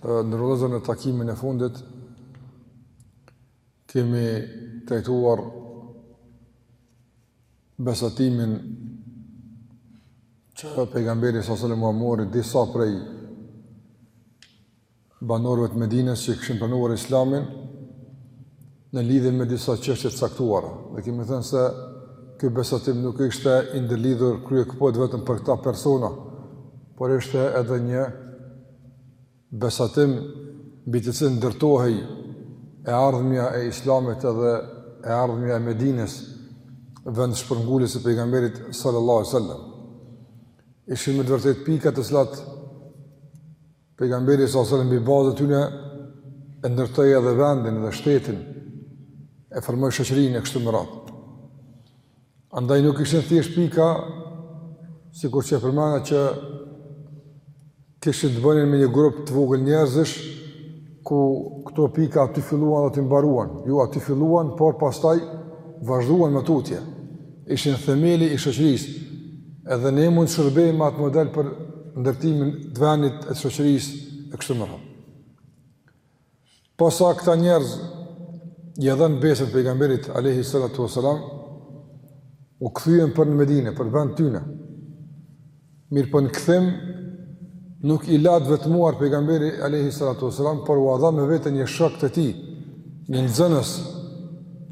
Të nderuar vëllezër në takimin e fundit, kemi trajtuar besatimin që pejgamberi s.a.s. ua mori disa prej banorëve të Medinës që kishin pranuar islamin në lidhje me disa çështje të caktuara. Dhe kemi thënë se ky besatim nuk ishte i ndërlidhur kryekëput vetëm për këta persona, por ishte edhe një besatim mbi të cilin ndërtohej e ardhmja e Islamit edhe e ardhmja e Medinës, vendshpërnguljes së pejgamberit sallallahu alajhi wasallam. Ishin me të vërtetë pika të cilat Pejgamberi s.a.s. mbi bazë të tyne e ndërtoi edhe vendin dhe shtetin, e formoi shoqërinë e kështu me radhë. Andaj nuk ishin thjesht pika, sikur që e përmenda që kishin të bënin me një grup të vogël njerëzish, ku këto pika aty filluan dhe aty mbaruan. Jo, aty filluan, por pastaj vazhduan më tutje. Ishin themeli i shoqërisë, Edhe ne mund të na shërbejnë si model për ndërtim të vendit e shoqërisë e kështu me radhë. Posa këta njerëz ia dhanë besën pejgamberit alayhi salatu wasalam u kthyen për në Medinë, për vend tyne. Mirëpo në kthim, nuk i la të vetmuar pejgamberi alayhi salatu wasalam, por ua dha me vete një shok të tij, një nxënës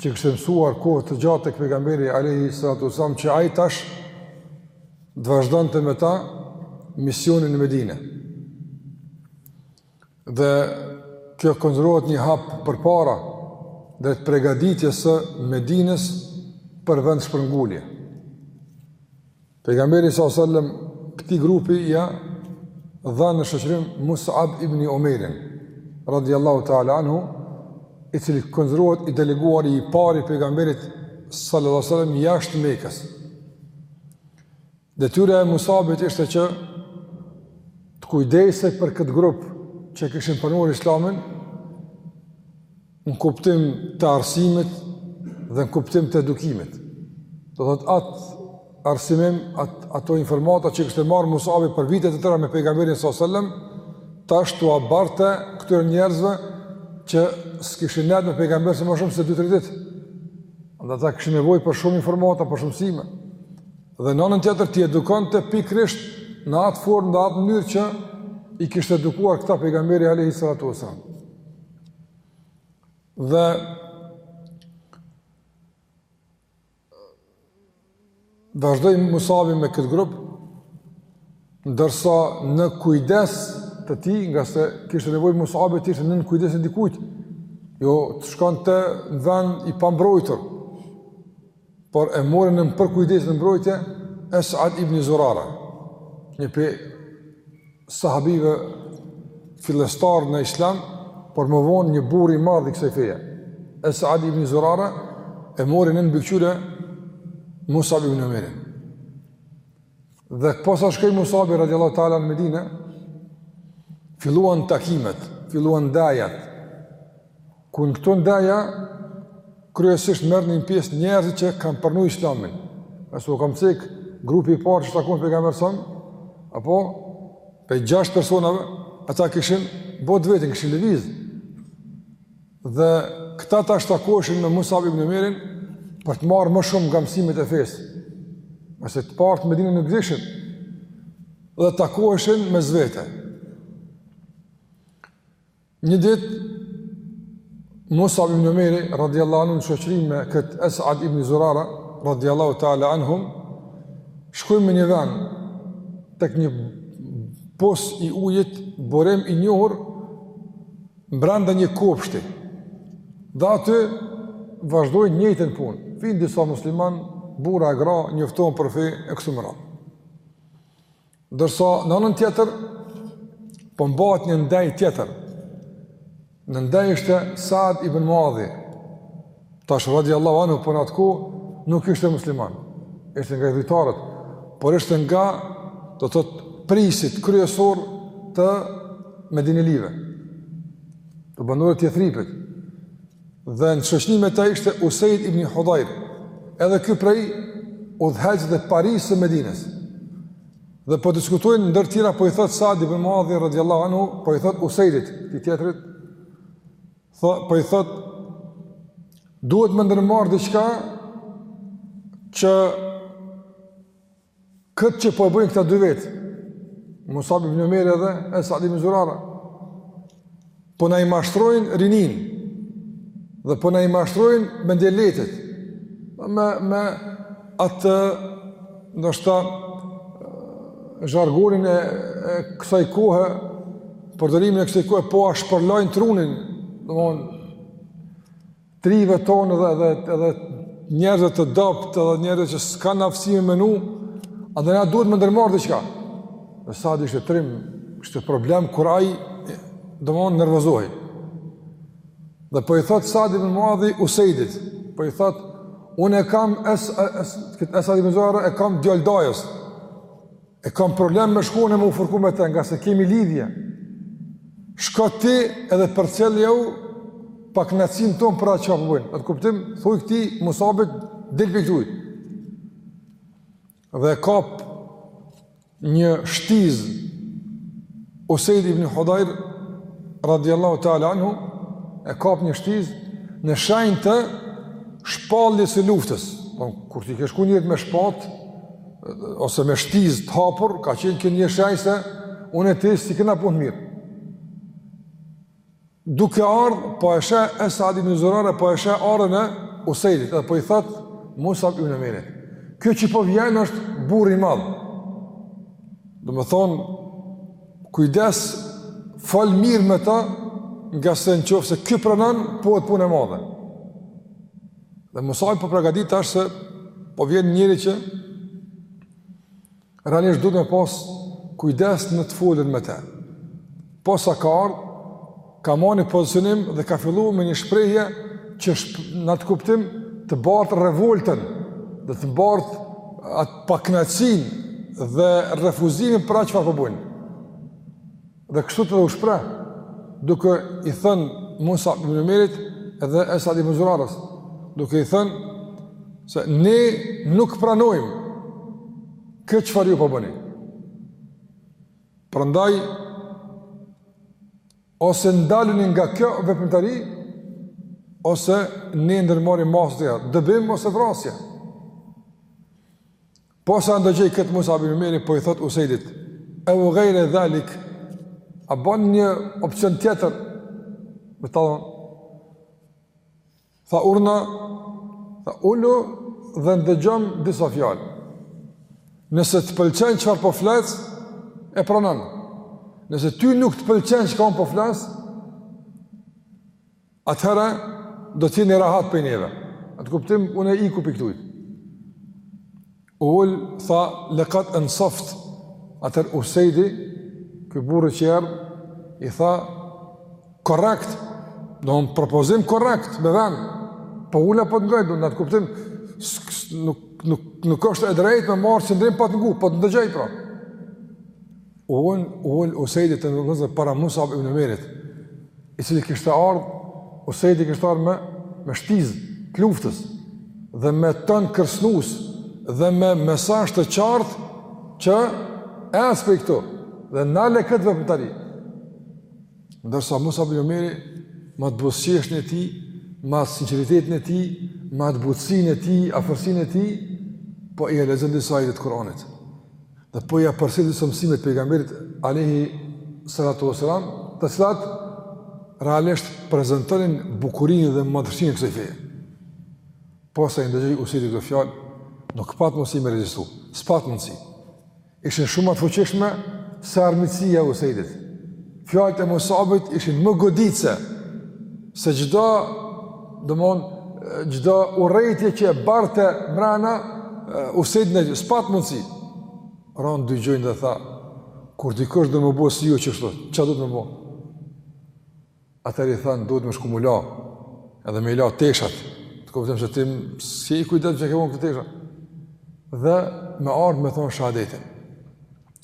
që kishte mësuar kohë të gjatë tek pejgamberi alejhi salatu selam, që ai tash të vazhdonte me ta misionin në Medine. Dhe kjo konsiderohet një hap përpara drejt pregaditjes së Medinës për vendshpërngulje. Pejgamberi sa sallam këtij grupi ia dha në shoqërim Mus'ab ibn Umejrin radhiyallahu ta'ala anhu i cili konsiderohet i deleguari i parë i pejgamberit sallallahu alaihi wasallam jashtë Mekës. Detyra e Mus'abit ishte që të kujdesej për këtë grup që kishin pranuar Islamin në kuptim të arsimit dhe në kuptim të edukimit. Do thotë atë arsimim, at, ato informata që kishte marrë Musabi për vite të tëra me pejgamberin s.a.s. Tash t'ua barte këtyre njerëzve që s'kishin nejt me pejgamberin s.a.s. më shumë se 2-3 ditë. Dhe këta kishin nevojë për shumë informata, për shumë mësime. Dhe në anën tjetër t'i edukonte pikërisht në atë formë dhe atë mënyrë që i kishte edukuar këta pejgamberi a.s. Dhe vazhdoi Musabi me këtë grup, ndërsa në kujdes të tij, ngase kishte nevojë Musabi të ishte nën kujdes e dikujt, jo të shkonte në vend i pambrojtur, por e mori nën përkujdes dhe mbrojtje Esad ibn Zurara, një pe sahabive fillestar në islam, por më vonë një burrë i madh i kësaj feje. Esad ibn Zurara e mori nën mbikëqyrje Musab ibn Umerin. Dhe posa shkoi Musabi radiallahu ta'ala në Medine, filluan takimet, filluan ndejat, Ku në këto ndeja, kryesisht merrnin pjesë njerëzit që kanë pranu islamin. E siç kam cekë, grupi i parë që takon Pejgamberin a.s., apo, pe gjashtë personave, ata kishin bo të veten, kishin lëviz. Dhe këta tash takoheshin me Musab ibn Umerin, për të marrë më shumë nga mësimet e fesë. Ose të parët e Medinës gdhiheshin, dhe takoheshin mes vete. Një ditë, Musab ibn Umeri, radiallahu anhu, në shoqëri me këtë Esad ibn Zurara, radiallahu ta'ala anhum, shkojnë në një vend, tek një pus i ujit, burim i njohur, mbrenda një kopshti, dhe aty vazhdojnë njëjtën punë, vijnë disa muslimanë, burra e gra, njofton për fe, e kështu me radhë. Ndërsa në anën tjetër po mbahet një ndejë tjetër. Në ndejë ishte Saad ibn Muadhi. Tash radiallahu anhu po në atë kohë nuk ishte musliman. Ishte nga idhujtarët, por ishte nga do të thotë prijësit kryesorë të medinelive. Të banorëve të Jethribit. Dhe në shoqni me të ishte Usejd ibn Hudajr, edhe ky prej udhëheqësve dhe parisë së Medinës. Dhe po diskutojnë ndër tjera po i thotë Saad ibn Muadhi radiallahu anhu, po i thotë Usejdit, këtij tjetrit, tho, po i thotë duhet me ndërmarrë diçka që Këtë që po e bëjnë këta dy vetë, Musab ibn Umeri edhe Esad ibn Zurara. Po na i mashtrojnë rininë. Dhe po na i mashtrojnë mendjelehtët. Me, me atë, ndoshta, zhargonin e, e kësaj kohe, përdorimin e kësaj kohe, po ua shpërlajnë trunin, domon, Të rinjve tonë dhe, dhe, dhe njerëzve të dobët dhe njerëzve që s'kanë aftësi me mendu, edhe na duhet me ndërmarrë diçka. Dhe Sadi ishte trim, ishte problem, kur ai, domethënë nervozohej. Dhe po i thotë Sad ibn Muadhi Usejdit, po i thotë, unë e kam, Es'ad ibn Zuraren, e kam djalë dajës, E kam problem me shku unë e me u fërku me te, ngase kemi lidhje. Shko ti edhe përcillja pakënaqësinë tonë për atë që po bëjnë. Në atë kuptim, thuj këtij, Musabit, dil prej këtu. Dhe e kap një shtizë, Usejd ibn Hudajr, radiallahu ta'ala anhu, e kap një shtizë, në shenjë të shpalljes së luftës. Po, kur t'i ke shku njërit me shpatë, ose me shtizë të hapur, ka qenë kënë një shenjë se unë e ti s'i kena punët mirë. Duke ardhë, po e sheh Es'ad ibn Zurare, po e sheh ardhjen e Usejdit, edhe po i thotë Musab ibn Umejrit. Ky që po vjen është burrë i madh. Domethënë, kujdes, fol mirë me të, ngase në qoftë se ky pranon, bohet punë e madhe. Dhe Musabi po përgatitet tash se po vjen njeri që realisht duhet me pas kujdes në të folun me te. Posa ka ardhë, ka marrë një pozicionim dhe ka fillu me një shprehje që shp në atë kuptim të bart revoltën dhe të bart atë pakënaqësinë dhe refuzimin për atë çfarë po bojnë. Dhe kështu edhe u shpreh, duke i thënë Musab ibn Umejrit dhe Esad ibn Zurarës, duke i thënë se ne nuk pranojmë këtë çfarë ju po bëni. Prandaj, ose ndaluni nga kjo veprimtari, ose ne ndërmarrim masa tjera, dëbim ose vrasja. Posa ndëgjoi këtë Musab ibn Umejri po i thotë Usejdit, "Eu ghajre dhalik, a bën një opsion tjetër?" Domethonë, Tha urdhno, tha ulu dhe ndëgjom disa fjalë. Nëse të pëlqen çfarë po flas, e pranon. Nëse ty nuk të pëlqen çka po flas, Atëherë, do të jeni rahat prej neve. Në atë kuptim, unë iki prej këtu. U ul, tha, lekad ensaft, atëherë Usejdi, ky burrë i mirë, i tha, korrekt, domethënë propozim korrekt, me vend, po ulna po të ngoj, në atë kuptim, nuk, nuk, nuk është e drejtë me marrë qëndrim pa të ngu, po të ndëgjoj, pra. U ul, u ul Usaidi të nderuar vëllezër para Musab ibn Umerit, i cili kishte ardhë, Usaidi kishte ardhë me, me shtizë të luftës, dhe me ton kërcënues, dhe me mesazh të qartë, që ec prej këtu, dhe nale këtë veprimtari. Ndërsa Musab ibn Umeri, me atë buzëqeshjen e tij, me atë sinqeritetin e tij, me atë butësinë e tij, afërsinë e tij, po ia lexon disa ajete të Kuranit. Dhe po ja përcjell disa mësime të pejgamberit alayhi salatu wasalam, të cilat realisht prezantonin bukurinë dhe madhështinë e kësaj feje. Po sa i ndëgjoi Usaidi këto fjalë, nuk pat mundësi me rezistu. S'pat mundësi. Ishin shumë më fuqishme se armiqësia e Usaidit. Fjalët e Musabit ishin më goditëse se çdo, domthon, çdo urrejtje që e barte mrena Usaidi, s'pat mundsi. Ra n'dy gjunjë dhe tha, kur dikush do me u bo si ju qështu, çka duhet me bo? Atëherë i than duhet me shku m'u la. Edhe me i la teshat. Të kuptoj se ti si i kujton se ke vonë këto tesha. Dhe me ardh me thon shahadetin.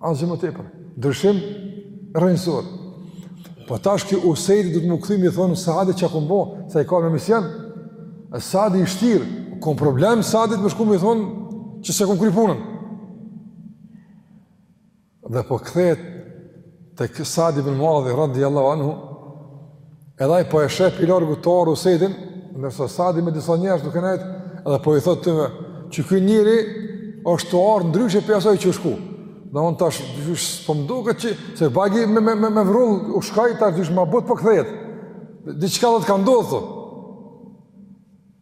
Asgjë më tepër. Ndryshim rrënjësor. Po tash që Usaidi duhet m'u kthy me i thonë Saadit çka kum bo, se ai ka me mision. Saadi i vshtirë, ka problem Saadit me shku me i thonë që s'e kom kry punën. Dhe po kthehet tek Saadi ibn Muadh radhiyallahu anhu Edhe ai po e shef prej largu tu ardh Usedin, ndërsa Sadi me disa njerëz duke nejt, edhe po i thot të me, që ky njeri është tu ardh ndryshe prej asaj që shku. Domethon tash, diqysh, po më duket që, se bagi me, me, me, me vrull, shkoi, tash, diqysh, ma butë po kthehet. Diçka, tha, ka ndodhë, thot.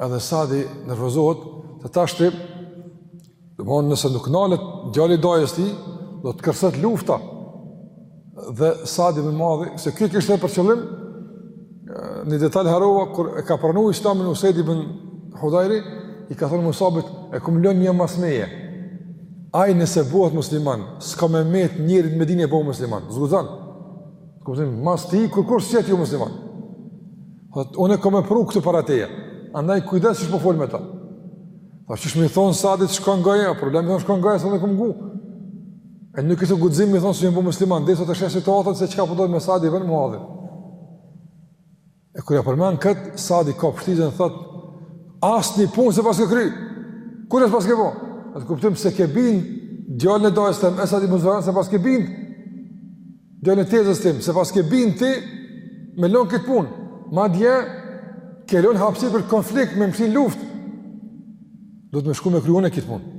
Edhe Sadi nervozohet, thot tashti, domethënë nëse nuk nalet djali dajës tij, do të kërset lufta. Dhe Sad ibn Muadhi, se kjo kishte për qëllim, një detal harrova, kur e ka pranu islamin Usedi bin Hudajri, i ka thonë Musabit, e kom lën një mas meje, ai nëse bëhet musliman, s'ka me met njeri n'Medine pa u bo musliman, s'guxon, këmë të një mas tij, kurkush s'jet jo musliman, Thot, unë e kom me pru këtu para teje, andaj kujdes qysh po fol me ta. Thot, qysh me i thonë Sadit, s'i shkon goja, problem me i thonë, s'i shkon goja, thonë e kom gu. E nuk kishte guxim me i thonë se jam bo musliman, deshta ta shoh situatën se çka po don me bo Sad ibn Muadhi. E kur ia përmend këtë, Sadi e kap shtizën, thot, asnjë punë s'e paske kry, kurgjo s'paske bo? Në atë kuptim s'e ke bind, djalin e dajës tëm, Asad ibn Zuraren s'e paske bind, Djalin e tezës tim, s'e paske bind ti me lënë këtë punë. Madje, ke lënë hapsirë për konflikt me m'shti n'luftë. Duhet me shku me kry une këtë punë.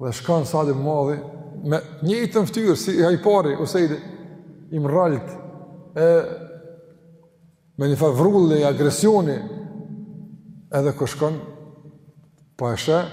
Dhe shkon Saad ibn Muadhi, me njëjtën ftyrë, si ai i pari, Usejdi, i mrrolt, e me një farë vrulli agresioni, edhe kur shkon, po e sheh,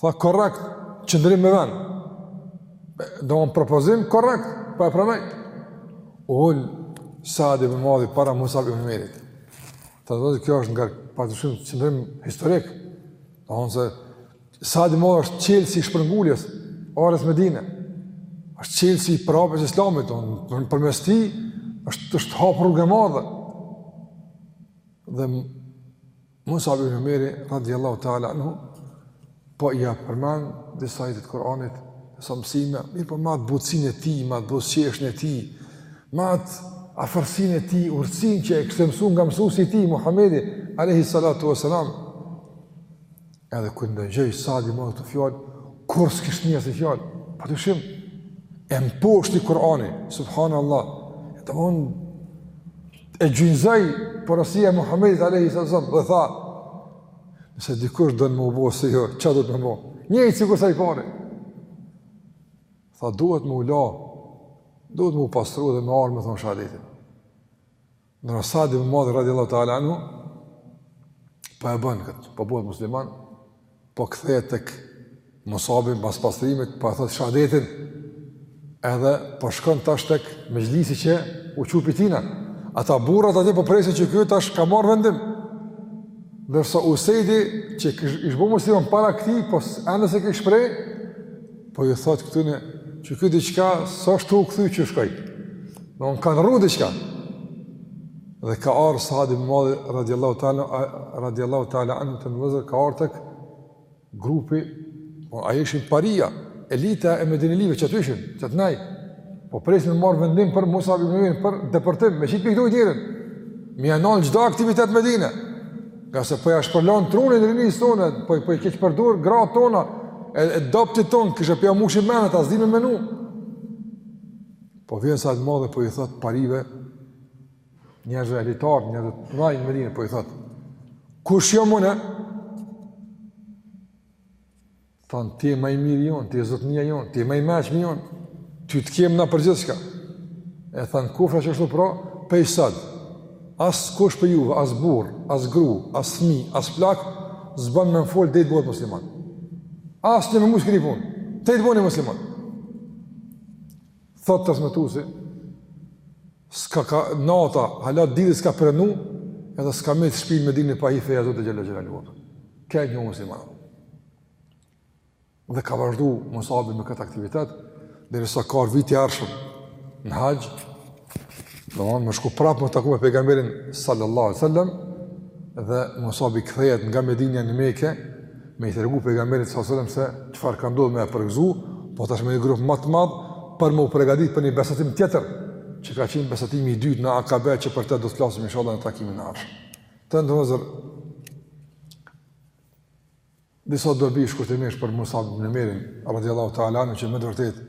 Tha korrekt, qëndrim me vend. Domethon propozim korrekt, po e pranoj. Ulet Saad ibn Muadhi para Musab ibn Umejrit. Edhe kjo është një pa dyshim qëndrim historik. Domethon se Saad ibn Muadhi është çelësi i shpërnguljes, ardhjes n'Medine. Është çelësi i përhapjes së islamit, domethon nëpërmes tij është është hapur rrugë e madhe. Dhe Musab ibn Umejri radhiyallahu ta'ala anhu po ia përmend disa ajete të Kuranit, disa mësime, mirëpo majt butësinë e tij, majt buzëqeshjen e tij, majt afërsinë e tij, urtësinë që e kishte mësuar nga mësuesi i tij Muhamedi alayhi salatu wasalam. Edhe kur ndëgjoi Saad ibn Muadhi fjalë, kurrë s'kish ni aso fjalë, pa dyshim e mposhti Kur'ani, subhanallahu. Domthon e gjunjëzoi porosia e Muhamedit alayhi sallam dhe tha nëse dikush don me u bo si ju, çka duhet me bo? Njëjtë sikur se i pari. Tha duhet me u la. Duhet me u pastru dhe me ardh me thon shahadetin. Në Sa'd ibn Mu'adh radhiyallahu ta'ala anhu po e bën këtë, po bëhet musliman, po kthehet tek Musabi pas pastrimit, po e thot shahadetin, edhe po shkon tash tek mexhlisi që u çu pi tina. Ata burrat aty po presin që ky tash ka marr vendim. Ndërsa Usejdi që ish bë musliman para këtij, po ende s'e kish shpreh, po i thot këtyne që ky diçka s'është tu u kthy qysh shkoi. Domthon ka ndrru diçka. Dhe ka ardhur Sa'd ibn Mu'adh radhiyallahu ta'ala radhiyallahu ta'ala anhu të mëzë ka ardhur tek grupi po aty ishin paria, elita e Medinelive që aty ishin, që të nai. Po presin me marr vendim për Musab ibn Umayr për deportim, me qit pi ktu, deri m'ia nal çdo aktivitet në Medinë. Ngase po ja shpërlan trunin e rinisë tonë, po po i keqpërdor gratë tona, e, të dobtit tonë, kishe po ja mush menen, ata s'dinë me menu. Po vjen Sa'd ibn Mu'adhi po i thot parive, Njerëzve elitarë, njerëzve të dhajnë në Medine, po i thotë, kush jom une? Thonë, ti je ma i miri jonë, ti je zotnia jonë, ti je ma i meçmi jonë, ty të kemi na për gjithçka. E tha, n'koft që është ashtu pra, pej sot, askush pej juve, as burrë, as gru, as fmi, as plak, s'ban me mu me folë, deri t'bëhet musliman. Asnjë me mu s'keni punë, deri t'bëheni musliman. Thotë transmetuesi, s'ka ra nata, hala dili s'ka prenu, edhe s'ka met shpi n'Medine pa hi feja e Zotit xhele xhelaluhu. Ka e një musliman. Dhe ka vazhdu Musabi me këtë aktivitet, derisa ka ardh viti i ardhshëm në haxh, me shku prapë me u taku me pejgamberin sallallahu sallam, dhe Musabi kthehet nga Medina në Meke, me i tregu pejgamberit sallallahu alajhi wasallam se çfarë ka ndodh me e përgëzu, po tash me një grup ma të madh për me u pregadit për një besatim tjetër, që ka qenë besatimi i dytë në Akabe që për të do të flasim inshallah në takimin e ardhshëm. Të nderuar vllezër disa dobi shkurtimisht për Musab ibn Umejrin, radhiyallahu ta'ala anhu që me të vërtetë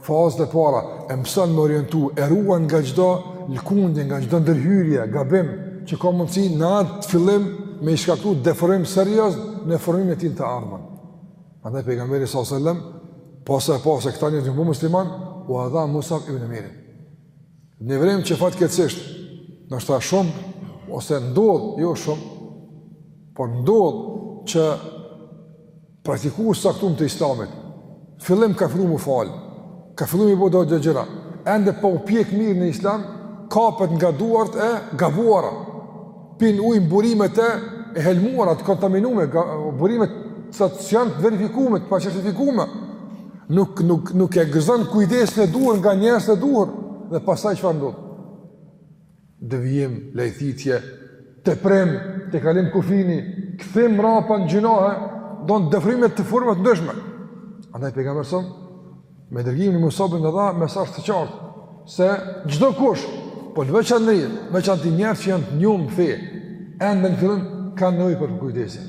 Fazat e para e mëson me orientu, e ruan nga çdo lëkundje, nga çdo ndërhyrje, gabim që ka mundësi në atë fillim me i shkaktu deformim serioz në formimin e tij të ardhmë. Andaj pejgamberi sallallahu alajhi wasallam pasi pasi këta janë bë musliman, ua dha Musab ibn Umejrin. Ne vrejmë që fatkeqësisht, ndoshta shumë, ose ndodh, jo shumë, por ndodh që Praktikues të caktum të islamit, fillim ka fillu me u falë, ka fillu me bo do gjëra, ende pa u pjek mirë në islam, kapet nga duart e gabuara, pin ujë në burimet e helmuara, të kontaminume, burimet s'janë të verifikume, të pacertifikume, nuk, nuk, nuk e gëzon kujdesin e duhur nga njerëz e duhur, dhe pastaj çfarë ndodh. devijim, lajthitje, teprim, tejkalim kufini, kthim mbrapa në gjynahe, do në dëfrime të formave të ndryshme. Andaj pejgamberi sa me dërgimin e Musabit na dha mesazh të qartë se çdokush, po në veçan, në veçanti njerëz që janë të njomë në fe, ende në fillim kanë nevojë për kujdesin.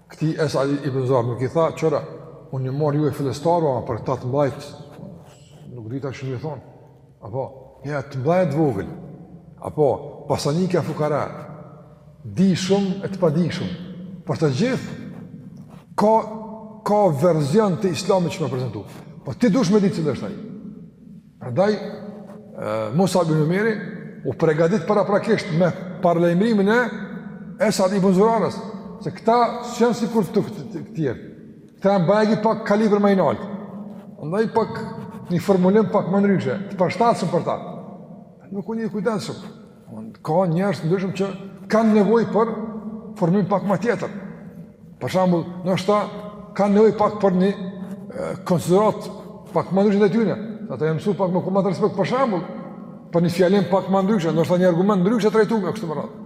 Këtij Esad ibn Zurara nuk i tha, qëra, unë i marr ju e filestaru, ama për këta të mdhajt, nuk di tash me i thonë, apo, të mdhaj e të vogël, apo, pasanik e fukara, të dijshëm e të padijshëm, për të gjithë, ka, ka verzion të islamit që me prezentu, po ti duhesh me ditë cili është ai, Prandaj Musab ibn Umejri u pregadit paraprakisht me paralajmërimin e Esad ibn Zurarës, se këta s'janë sikur këta tjerë, këta janë bajagi pak kalibër më i naltë, ndaj pak një formulim pak më ndryshe, të përshtatshëm për ta, nuk unë një kujtensëm, Ka njerëz të ndryshëm që kanë nevojë për formim pak ma tjetër. Për shembull, ndoshta kanë nevojë pak për një konsideratë pak ma ndryshe ndaj tyne. Ata janë mësu pak më kumat respekt. Për shembull, për një fjalim pak ma ndryshe, ndoshta një argument ndryshe e trajtume, kështu me radhë.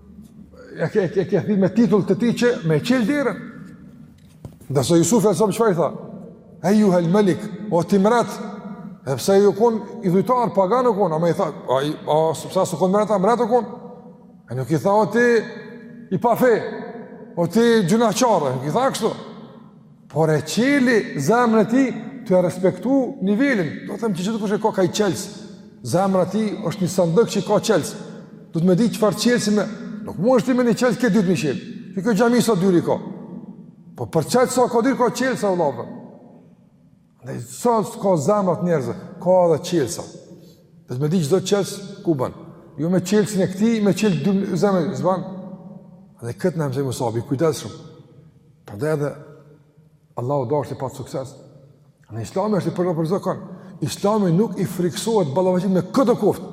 e ke e ke thirr me titull të tij që me çel derën. Ndërsa Jusuf alejhi selam çfarë i tha? Ejjuhel melik, o ti mret. Edhe pse u kon idhujtar pagan u kon, ama i tha, ai pse a s'u kon mret, mret u kon. Ai nuk i tha o ti i pafe. O ti gjynahqar, nuk i tha kështu. Por e çeli zemrën e tij tu e respektu nivelin. Do të them që gjithkush e ka ka ni çelës. Zemra e tij është një sandëk që ka çelës. Duhet me di çfarë çelësi me... Nuk mundesh ti me një çelës krejt dyrt me i çel. Qe kjo xhami sa dyr i ka. Po për qëtë sa ka dyr ka çelsa o vlla be. Dhe sa so, sa ka zemrat njerëzve, ka edhe çelsa. Duhet me di çdo çels, ku bën. Jo me çelsin e këtij, me çel dy zemra, s'ban. Dhe këtë na mësoi Musabi, i kujdesshëm. Prandaj edhe, Allahu deshti pat sukses. Se islami është i përdo për zëkon. Islami nuk i frikësohet ballafaqimit me këdo koftë.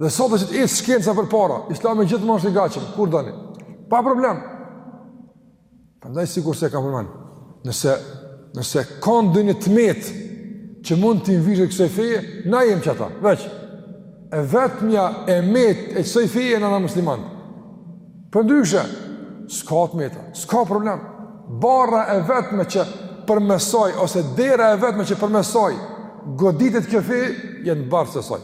Dhe sado që ec shkenca përpara, islami gjithmonë është i gatshëm, kur doni? Pa problem. Prandaj sikurse e kam përmend, nëse, nëse ka ndonjë të metë që mund t'i mvishet kësoj feje, na jem qata, veç. E vetmja e metë e kësoj feje jena na muslimant. Përndryshe, s'ka të metë, s'ka problem. Barra e vetme që përmes soj, ose dera e vetme që përmes soj goditet kjo feje, janë bartësit e soj.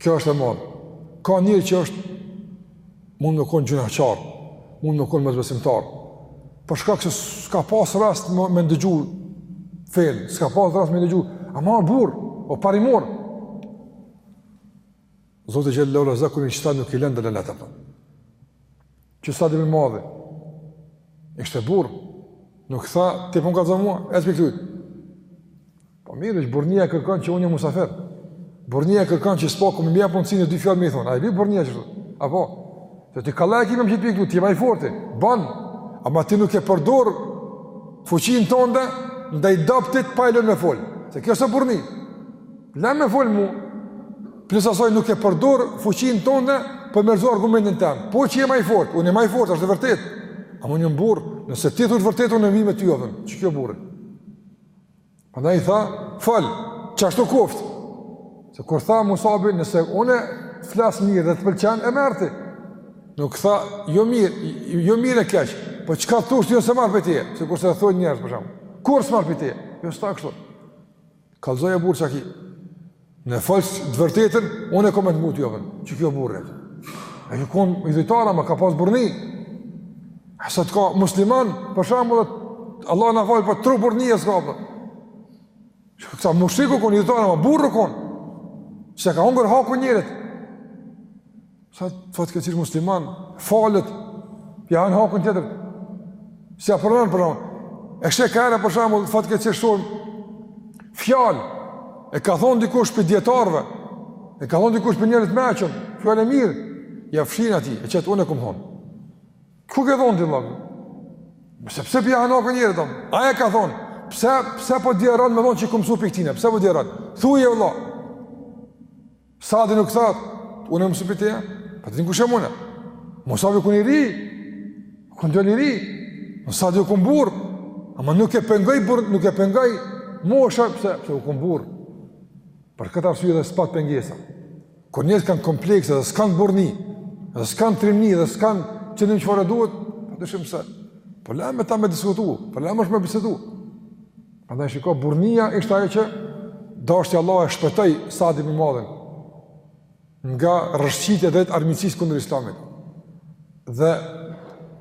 Kjo është e madhe. Ka njeri që është mund me kon gjynahqar, mund me kon mosbesimtar. Për shkak se s'ka pas rast më me ndëgju fenë, s'ka pas rast me ndëgju, ama burrë, o parimor. Zoti xhelle ue ala zakonisht ata nuk i len në dalalet. Qe Sad ibn Muadhi. Ishte burrë. Nuk tha ti po m'kallzon mua, ec këtu. Po mirë, është burrnia kërkon që unë musafir. Burrnia kërkon që s'paku m'jep mundësinë dy fjalë me thon. Ai vi burrnia çdo. Apo se ti kalla e kemi gjithë këtu, ti je ma i forti. Bon. Ama ti nuk e përdor fuqinë tënde ndaj t'dobtit pa lënë me fol. Se kjo është burrni. Lem me fol mu, plus asoj nuk e përdor fuqinë tonde për me rrëzu argumentin tem. Po që je ma i fort, unë e ma i fort, është e vërtet. Ama unë jam burrë, nëse ti thu t'vërtetën, unë vi me ty, ofën, qikjo burrë. Andaj i tha, fol, qashtu koftë. Se kur tha Musabi, nëse unë t'flas mirë dhe të pëlqen, e merr ti. Nuk tha, jo mirë, jo mirë e keq, po çka t'thush, jo s'e marr prej teje, sikurse thojnë njerëz për shembull. Kurrë s'e marr prej teje, jo s'i tha kështu. Kallzoi burrë që aki, në folsh të vërtetën, unë kom me t'ngu ty jovën, qikjo burrë. E ky u kon idhujtar, ama ka pas burrni. E sot ka musliman, për shembull, Allah na fal, po trohë burrni s'ka, po. Qeky mushrik u kon idhujtar, ama burrë u kon. S'e ka hongër hakun e njerit. Sa fatkeqësisht musliman, falet. Ja han hakun tjetrit. Si apo ran për ran. E sheh ka herë për shembull fatkeqësisht shumë. Fjalë e ka thon dikush prej dijetarëve. E ka thon dikush prej njerëzve të meçëm. Fjalë e mirë. Ja fshin atij, e qet unë e kom thon. Ku ke thon ti vlla? Me se pse po ja han hakun njerit, hon? Ai e ka thon, pse, pse po t'vjen ron me thon që e kom mësu prej këtij? Pse po t'vjen ron? Thuje vlla. Sadi nuk tha, unë me mësu prej teje, a e din ti kush jom unë. Musabi u kon i ri, u kon njeri i ri, Sadi u kon burrë, ama nuk e pengoi burrë, nuk e pengoi mosha, pse, pse u kon burrë. Për këtë arsye dhe s'pat pengesa. Kur njerëzit kanë komplekse dhe s'kanë burrni, dhe s'kanë trimni, dhe s'kanë qëndrim çfarë duhet, pa dyshim se, problem po e ta me diskutu, problem po është me bisedu. Andaj shiko, burrnia ishte ajo që dashti Allahu e shpëtoi Sad ibn Muadhin nga rrëshqitja drejt armiqësisë kundër islamit. Dhe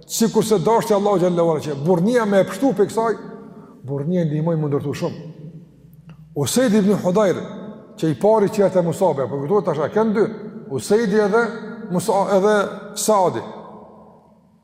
sikurse dashti Allahu xhel-le që burrnia me e pshtu prej kësaj, burrnia i ndihmoi me ndërtu shumë. Usejd ibn Hudajr, që i pari që erdh te Musabi, po ta thashë, kenë dy, Usejdi edhe, Musa, edhe Sadi.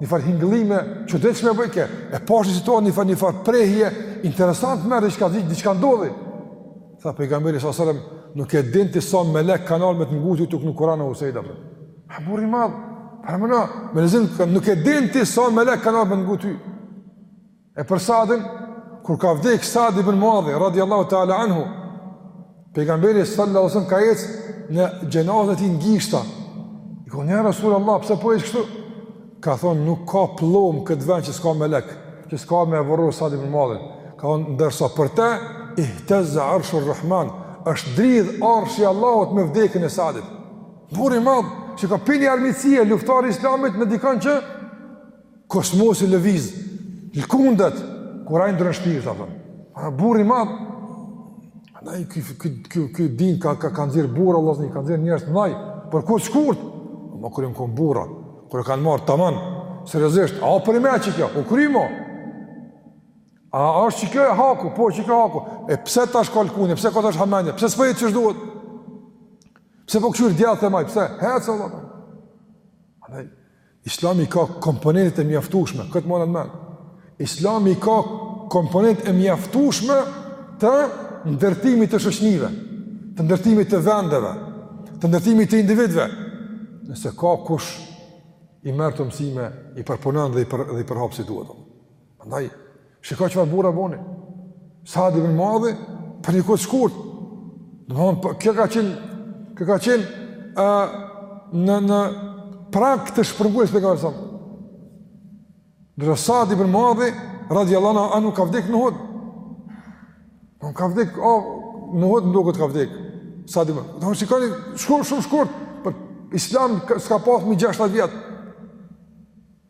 një farë hingëllime, çuditshme bojke, e pashë situatë një farë, një farë prehje, interesant merr vesh diçka, diçka ndodhi. Tha pejgamberi s.a.s. nuk e din ti sa melek kan ardh me të ngu ty tu këndu Kuran, o Usejd. A burri madh, paramendo, me lexim, nuk e din ti sa melek kan ardh me të ngu ty. E për Sadin, kur ka vdek Sadi ibn Muadhi, radiallahu ta'ala anhu, pejgamberi sallallahu sallam ka ec në xhenazen e tij në gishta. I kan ja Rasul Allah, pse po ec kështu? Ka thonë, nuk ka pllomë këtë vend që s'ka melek, që s'ka me e vërru Sad ibn Muadhin. Ka thonë, ndërsa për te, ihtezze arshur Rahman, është dridh arshi Allahut me vdekjen e Sadit. Burri madh, që ka prej ni armiqësie, luftar i islamit në dikon që Kosmosi lëviz, lëkundet, kur ai e dorzon shpirtin, të themi. A burri madh, anaj ky din, ka, ka, ka nxjerr burra, vllazni, ka nxjerr njerëz të mdhaj, për kohë t'shkurt, ama kur jan kenë burra, kur e kanë marrë taman, seriozisht, a për i me që kjo, po u kry mo, a është që kjo e haku, po që kjo haku, e pse tash kalkulime, pse ka tash hamendje, pse s'po hec qysh duhet, pse po kqyr djathtë e majt, pse, hec, Allah, Islami ka komponentet e mjaftueshme, këtë mane n'men. Islami ka komponentet e mjaftueshme të ndërtimit të shoqnive, të ndërtimit të vendeve, të ndërtimit të individëve. Nëse ka kush i merr ato mësime, i përpunon dhe i për, dhe i përhap si duhet. Andaj, shiko çfarë burra boni. Sad ibn Muadhi, për një kohë të shkurt. Domethënë, kjo ka qenë, kjo ka qenë, a, në, në prag të shpërnguljes së Pejgamberit alejhi selam. Dhe Sad ibn Muadhi, radiallahu anhu ka vdek në Uhud. Në ka vdek, a, në Uhud më duket ka vdek. Sadi, domethënë, shiko një shkurt, shumë shkurt. Për islam s'ka pasë mbi gjashtë vjet.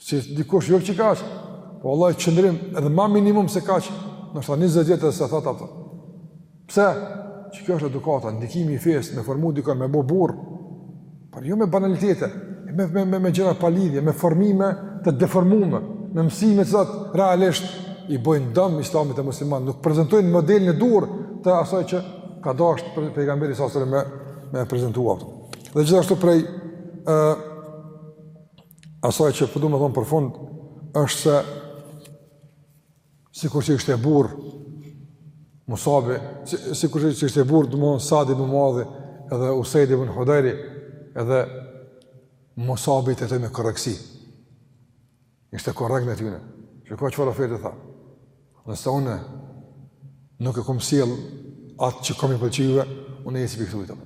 Si dikush jo që ka aq, po vallahi qëndrim edhe ma minimum se kaq, domethënë 20 vjet dhe se thata për. Pse? Që kjo është edukata, ndikimi i fesë, me formu dikon, me bo burrë, por jo me banalitete, me, me, me, me gjëra pa lidhje, me formime të deformume, me mësime të cilat realisht, i bojnë dëm islamit e muslimanëve, nuk prezentojnë modelin e duhur të asaj që ka dasht Pejgamberi alejhi selam me, me prezentu. Dhe gjithashtu prej, uh, Asaj që po du po me thon për fund, është se, sikur që ishte burrë Musabi, si, sikur që ishte burrë, domethënë Sad ibn Muadhi, edhe Usejd ibn Hudejri, edhe Musabi i trajtoi me korrektësi. Ishte korrekt me tyne. Shika çfarë oferte, tha. Nëse une, nuk e kom sjell atë që ka me ju pëlqy, une iki prej këtu.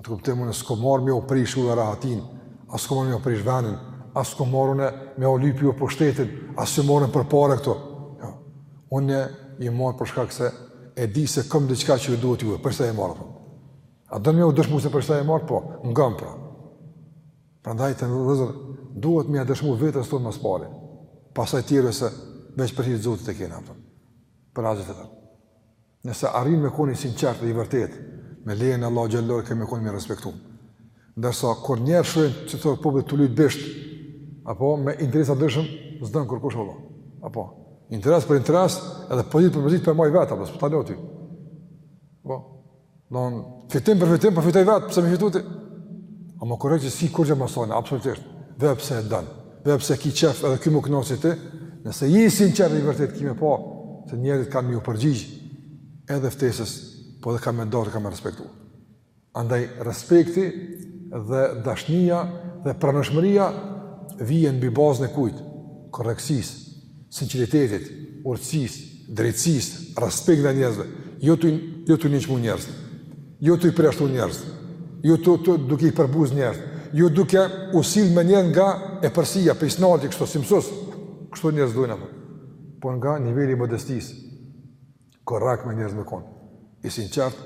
Në atë kuptim unë s'kom ardh me ua prish juve rahatin, as s'kom ardh me ua prish venin, as s'kom ardh unë me ua lyp juve pushtetin, as s'kom ardh për pare këtu. Jo. Unë kom ardh për shkak se e di se kom diçka që ju duhet juve, për ata kom ardh. A do me u dëshmu se pse kom ardh, po, ngomë pra. Prandaj të nderuar vëllezër, duhet me e dëshmu veten tonë më së pari, pastaj tjerëve se veç për hir Zotit e kena për, për asgjë tjetër. Nëse arrin me kon i sinqert dhe i vërtet, me lejen e Allahut xhelle ve ala ki me kon i respektum. Ndërsa, kur njerëzit shohin që ti po do me lujtë bisht, apo me interesa të ndryshme, s'të don kërkush vallahi. Apo, interes për interes, edhe pozitë për pozitë po e maj vetë, apo, s'po ta lo ty. Apo, domethënë fitim për fitim, po fitoj vetë, pse me fitu ti? Apo, kërë që sikur gjë më sone, absolutisht, dhe pse e dënë. Edhe pse ki qejf edhe ky me u kënaq si ti, nëse je i sinqert dhe i vërtetë ki me pa se njerëzit kanë me ju përgjigj edhe ftesës, po dhe kanë me të dashtë, kanë me të respektu. Andaj respekti dhe dashnia dhe pranueshmëria vijnë mbi bazën e kujt? Korrektësisë, sinqeritetit, urtësisë, drejtësisë, respekt ndaj njerëzve, jo tu, jo tu i nënçmu njerëz, jo tu i përjashtu njerëz, jo tu, tu, duke i përbuz njerëz, jo duke u sill me njerëz nga epërsia, prej s'nalti kështu si mësues, kështu njerëz duhen apo. Po nga niveli i modestisë, korrekt me njerëz me kon i sinqert,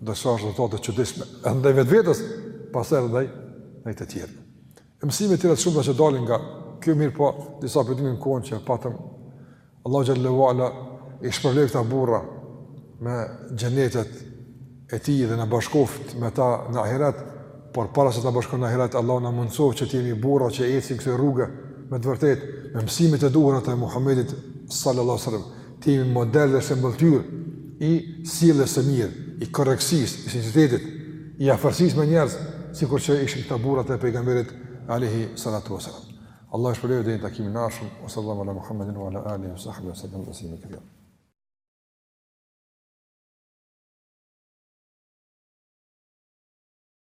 do të shohësh rezultate të çuditshme, edhe ndaj vetvetes, pastaj edhe ndaj ndaj të tjerëve. E mësime të tjera të shumta që dalin nga kjo mirë po disa për hir kohën që patëm Allahu xhelle ue ala i shpërbleftë këta burra me xhenetet e tij dhe na bashkoft me ta në ahiret, por para se t'na bashkon në ahiret Allahu na mundësoftë që të jemi burra që ecim këtë rrugë me të vërtetë me mësimet e duhura të Muhamedit sallallahu alaihi wasallam. Të jemi model dhe shembulltyrë i sjelljes së mirë, i korrektësisë, i sinqeritetit, i afërsisë me njerëz, sikur që ishin këta burrat e pejgamberit alayhi salatu wasalam. Allahu ju shpërbleftë deri në takimin e ardhshëm, sallallahu ala Muhammedin wa ala alihi wa sahbihi wa sallam taslima kathira.